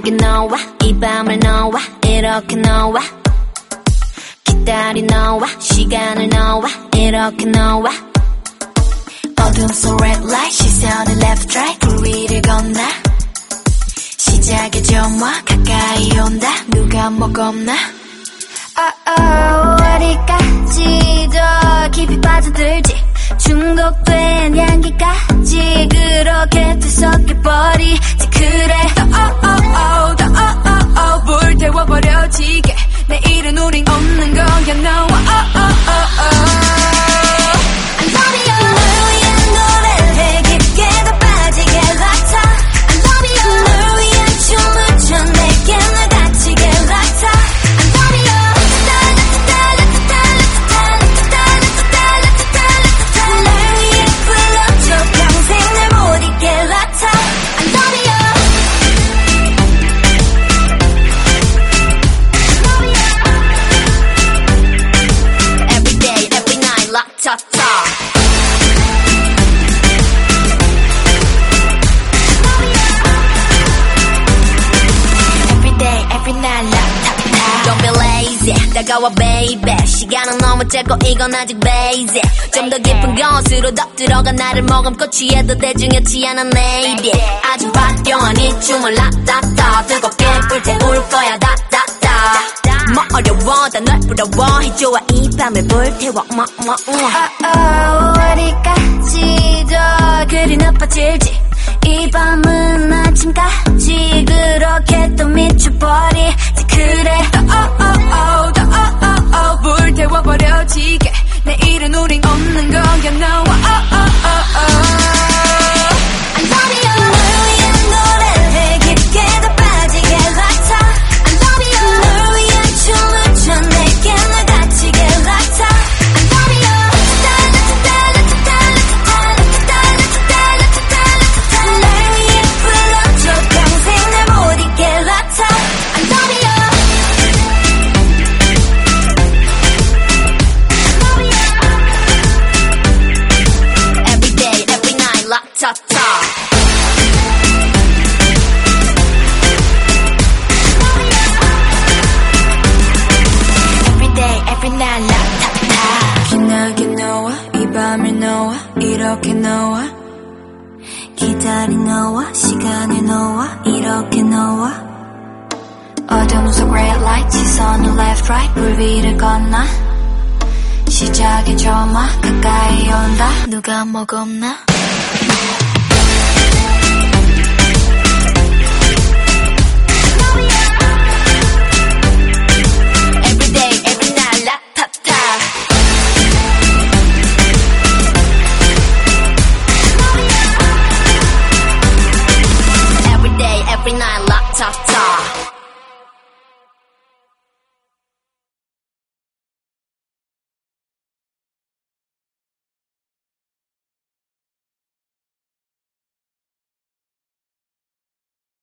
기나긴 너와 이 밤을 너와 이렇게 너와 기다린 너와 시간을 너와 이렇게 너와 어둠 속 red light 시선을 left right 불 위를 건너 시작의 점화 가까이 온다 누가 뭐 겁나 oh, 어디까지 더 깊이 빠져들지 중독된 향기까지 그렇게 뒤섞여버리지 그래 lazy, 다가와 baby. 시간은 너무 짧고 이건 아직 basic. 좀 더 깊은 것으로 더 들어가 나를 머금고 취해도 대중이었지 않은 lady 아주 화려한 이 춤을 락타타 뜨겁게 불태울 거야 다다다. 뭐 어려워 다널 부러워. 해줘와 이 밤을 불태워 뭐뭐 oh, oh, 어디까지 더 그리 높아질지. 이 밤은 아침까지 그렇게 또 미쳐버리 you know. Every night, 락타타 빛나게 너와 이 밤을 너와 이렇게 너와 기다린 너와 시간을 너와 이렇게 너와 어둠 속 red light 시선을 left right 불 위를 건너 시작의 점화 가까이 온다. 누가 뭐 겁나 Ugh.